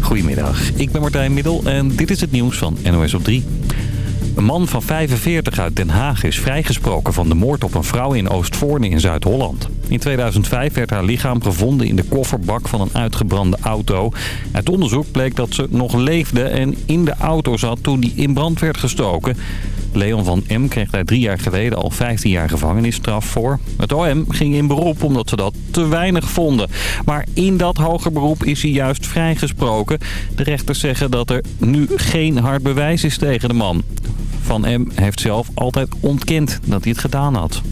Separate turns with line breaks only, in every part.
Goedemiddag, ik ben Martijn Middel en dit is het nieuws van NOS op 3. Een man van 45 uit Den Haag is vrijgesproken van de moord op een vrouw in Oostvoorne in Zuid-Holland. In 2005 werd haar lichaam gevonden in de kofferbak van een uitgebrande auto. Uit onderzoek bleek dat ze nog leefde en in de auto zat toen die in brand werd gestoken. Leon van M. kreeg daar drie jaar geleden al 15 jaar gevangenisstraf voor. Het OM ging in beroep omdat ze dat te weinig vonden. Maar in dat hoger beroep is hij juist vrijgesproken. De rechters zeggen dat er nu geen hard bewijs is tegen de man. Van M. heeft zelf altijd ontkend dat hij het gedaan had.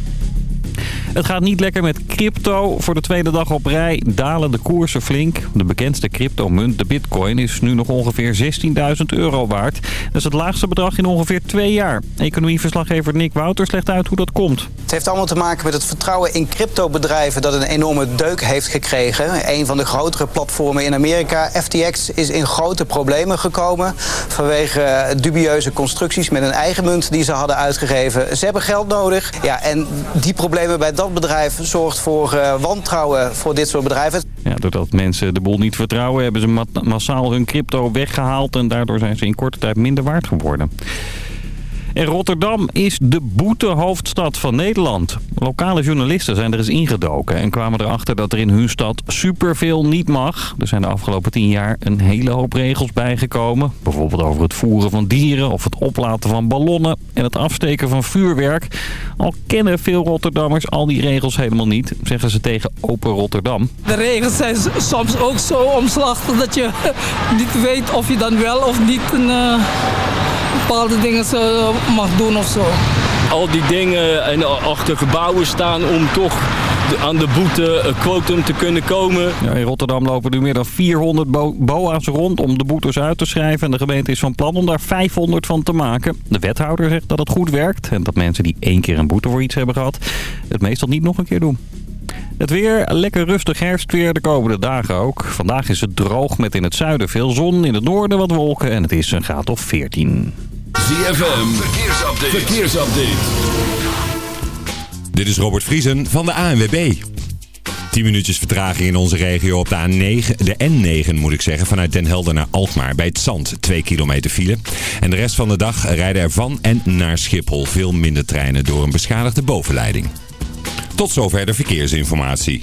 Het gaat niet lekker met crypto. Voor de tweede dag op rij dalen de koersen flink. De bekendste cryptomunt, de bitcoin, is nu nog ongeveer 16.000 euro waard. Dat is het laagste bedrag in ongeveer twee jaar. Economieverslaggever Nick Wouters legt uit hoe dat komt.
Het heeft allemaal te maken met het vertrouwen in cryptobedrijven dat een enorme deuk heeft gekregen. Een van de grotere platformen in Amerika, FTX, is in grote problemen gekomen vanwege dubieuze constructies met een eigen munt die ze hadden uitgegeven. Ze hebben geld nodig. Ja, en die problemen bij dat bedrijf zorgt voor uh, wantrouwen voor dit soort bedrijven.
Ja, doordat mensen de boel niet vertrouwen hebben ze massaal hun crypto weggehaald en daardoor zijn ze in korte tijd minder waard geworden. En Rotterdam is de boetehoofdstad van Nederland. Lokale journalisten zijn er eens ingedoken en kwamen erachter dat er in hun stad superveel niet mag. Er zijn de afgelopen tien jaar een hele hoop regels bijgekomen. Bijvoorbeeld over het voeren van dieren of het oplaten van ballonnen en het afsteken van vuurwerk. Al kennen veel Rotterdammers al die regels helemaal niet, zeggen ze tegen Open Rotterdam.
De regels zijn soms ook zo omslachtig dat je niet weet of je dan wel of niet een... Uh bepaalde dingen mag doen of zo.
Al die dingen en achter gebouwen staan om toch aan de boete quotum te kunnen komen.
Ja, in Rotterdam lopen nu meer dan 400 boa's rond om de boetes uit te schrijven. En de gemeente is van plan om daar 500 van te maken. De wethouder zegt dat het goed werkt. En dat mensen die één keer een boete voor iets hebben gehad... het meestal niet nog een keer doen. Het weer, lekker rustig herfstweer de komende dagen ook. Vandaag is het droog met in het zuiden veel zon, in het noorden wat wolken en het is een graad of 14.
ZFM, verkeersupdate. verkeersupdate.
Dit is Robert Vriesen van de ANWB. 10 minuutjes vertraging in onze regio op de A9, de N9 moet ik zeggen, vanuit Den Helder naar Alkmaar bij het Zand. 2 kilometer file. En de rest van de dag rijden er van en naar Schiphol veel minder treinen door een beschadigde bovenleiding. Tot zover de verkeersinformatie.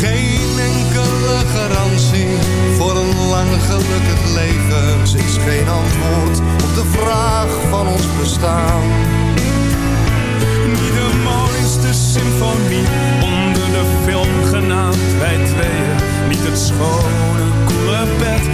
Geen enkele garantie voor een lang gelukkig leven. Ze is geen antwoord op de vraag van ons bestaan.
Niet de mooiste symfonie onder de film genaamd wij tweeën. Niet het schone, koele bed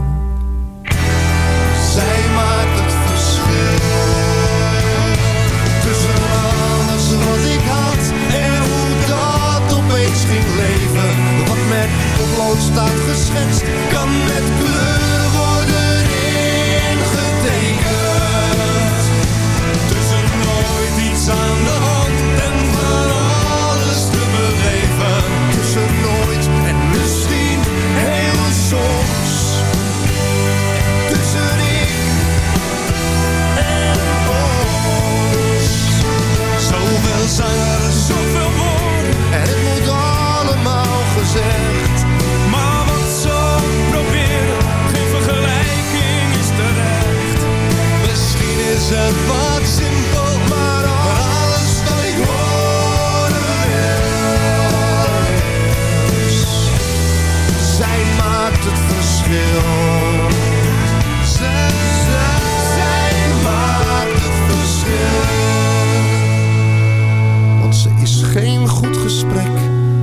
Potlood staat geschetst, kan met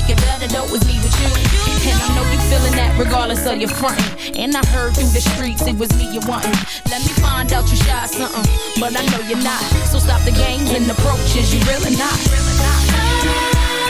Make it better though me with you. And I know you feeling that regardless of your frontin'. And I heard through the streets it was me you wantin'. Let me find out you shy something, but I know you're not. So stop the games and approaches, you really not. Really not.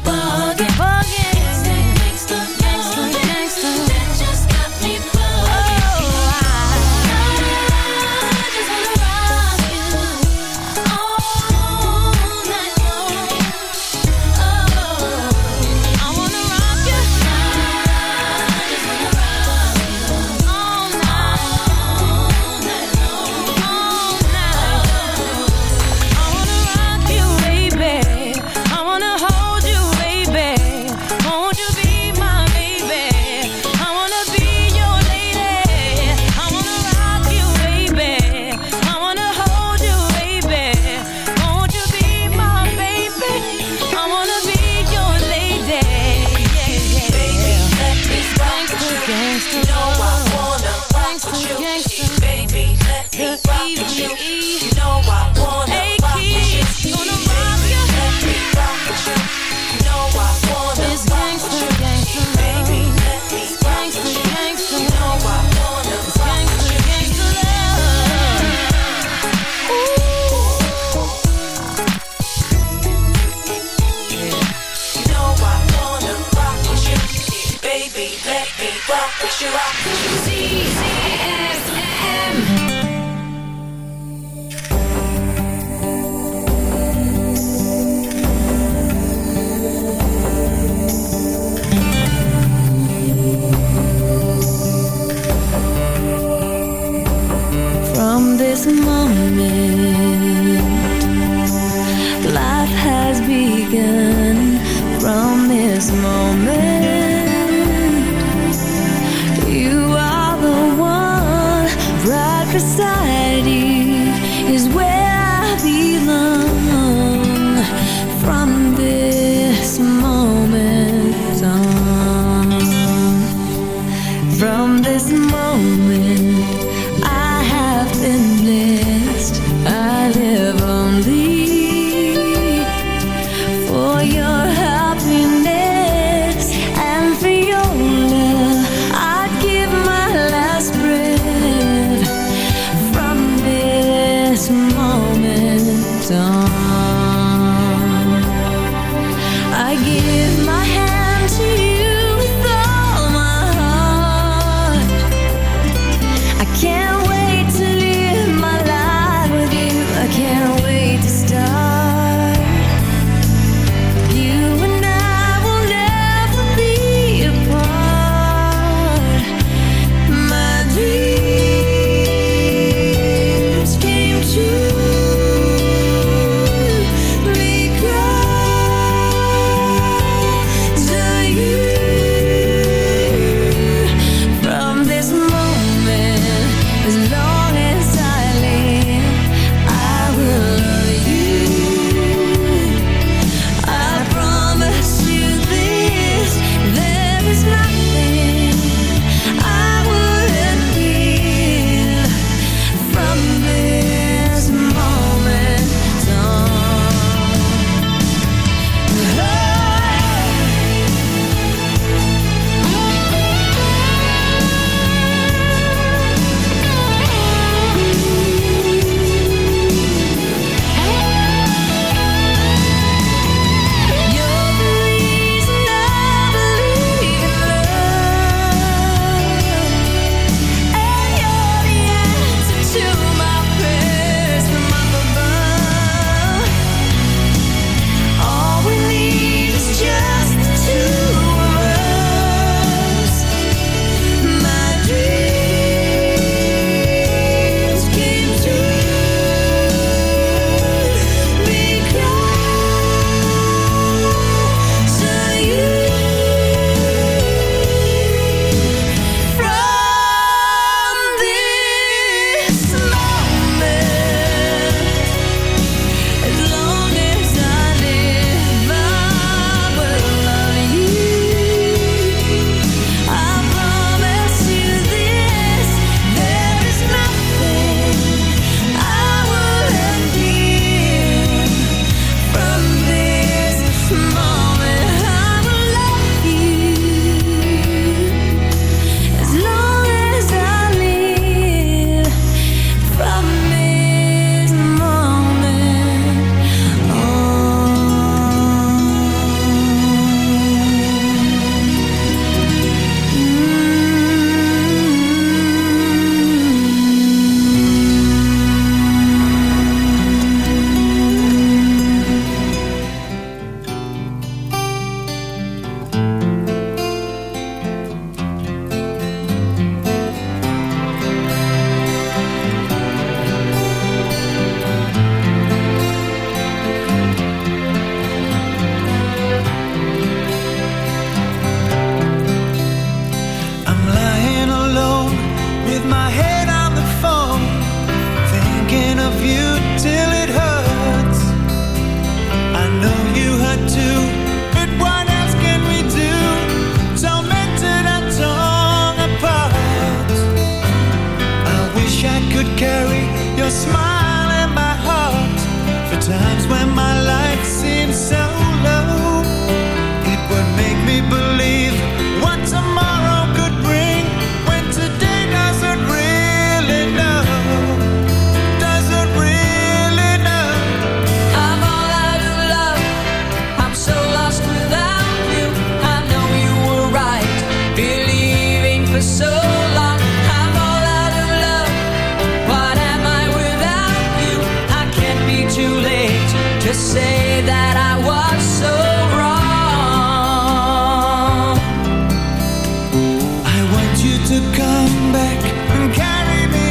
to
come back and carry me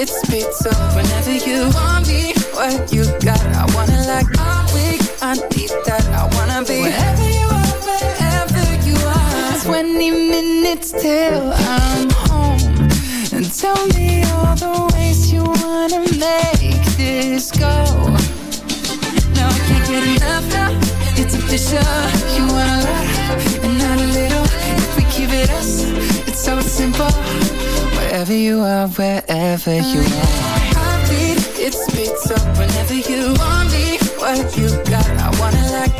it's pizza Whenever you want me, what you got I wanna like I'm I need that I wanna be wherever you are, wherever you are. 20 minutes till I'm home. And tell me all the ways you wanna make this go. No, I can't get enough now, it's official. You wanna love, and not a little keep it us, it's so simple. Wherever you are, wherever you are. I bleed, it's beats up whenever you want me. What you got, I wanna like.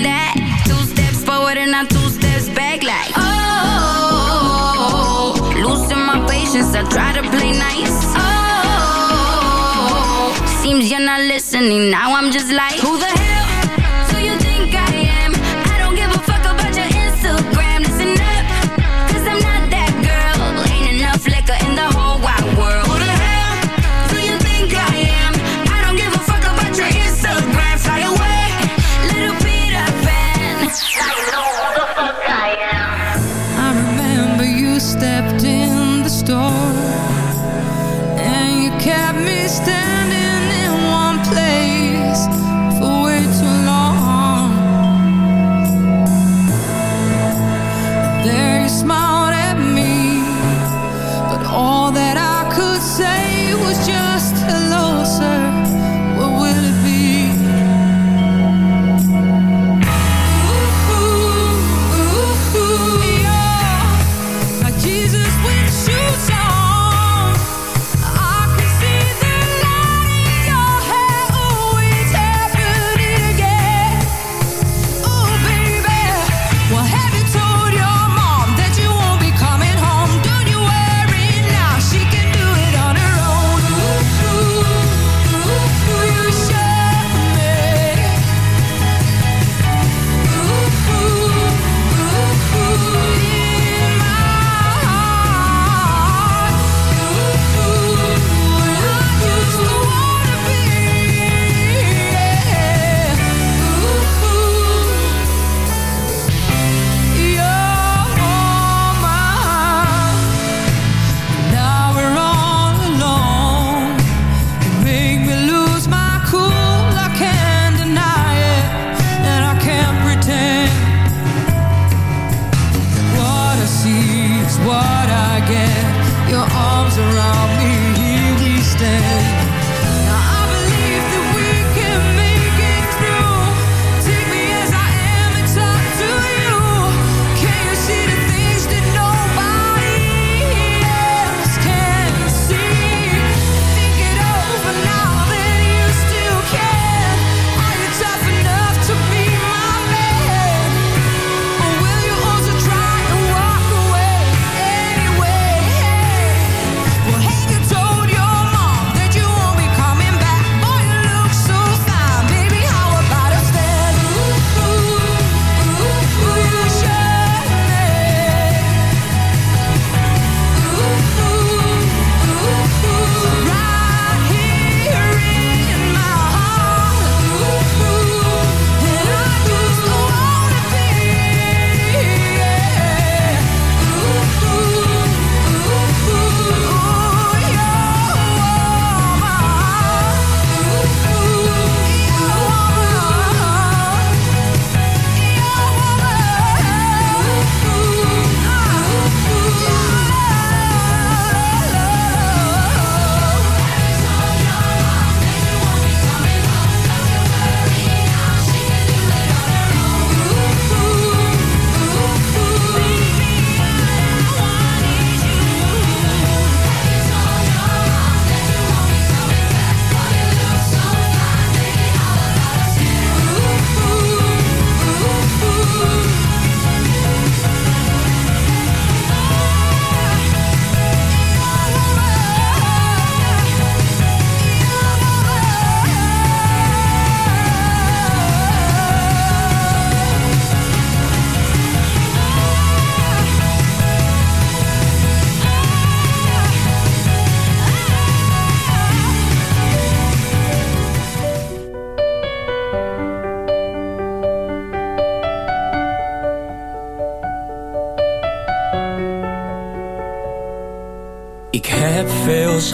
you're not listening. Now I'm just like, who the hell?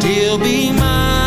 Still be mine.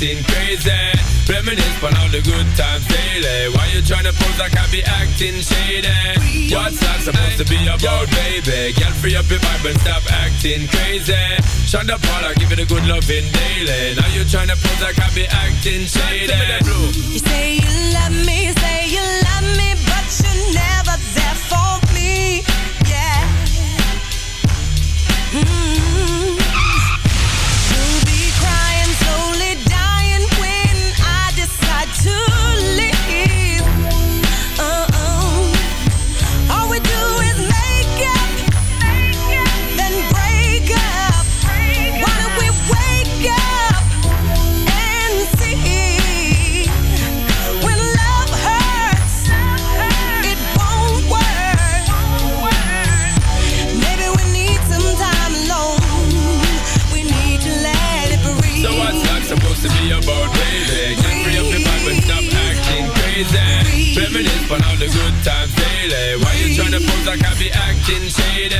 Acting crazy. Reminisce on all the good times daily. Why you tryna pose like I be acting shady? What's that supposed to be about, baby? Girl, free up your vibe and stop acting crazy. Shonda Paula, give it a good loving daily. Now you tryna pose like I be acting shady.
You say you love me, say you love me, but you're never there for me. Yeah. Mm. You'll
good times daily. Why you tryna pose like I be acting shady?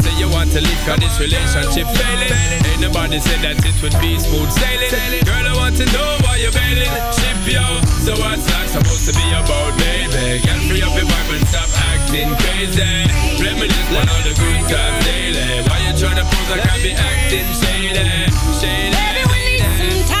You want to leave cause this relationship failing. Ain't nobody said that it would be smooth sailing. Girl, I want to know why you're bailing. Ship yo. So what's that supposed to be about, baby? Get free up your vibe and stop acting crazy. Reminisce on all the good times daily. Why you be acting shady, shady.
Baby, we need some time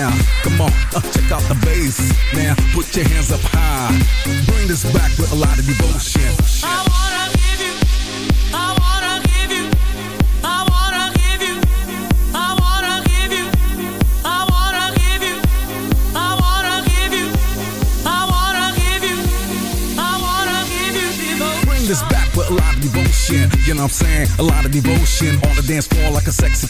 Sound. Come on, uh, check out the bass. Now put your hands up high. Bring this back with a lot of devotion.
I wanna give you, I wanna give you, I wanna give you, I wanna give you, I wanna give you, I wanna give you, I wanna give you, I wanna give you devotion.
Bring this back with a lot of devotion. You know what I'm saying? A lot of devotion on the dance floor like a sexy.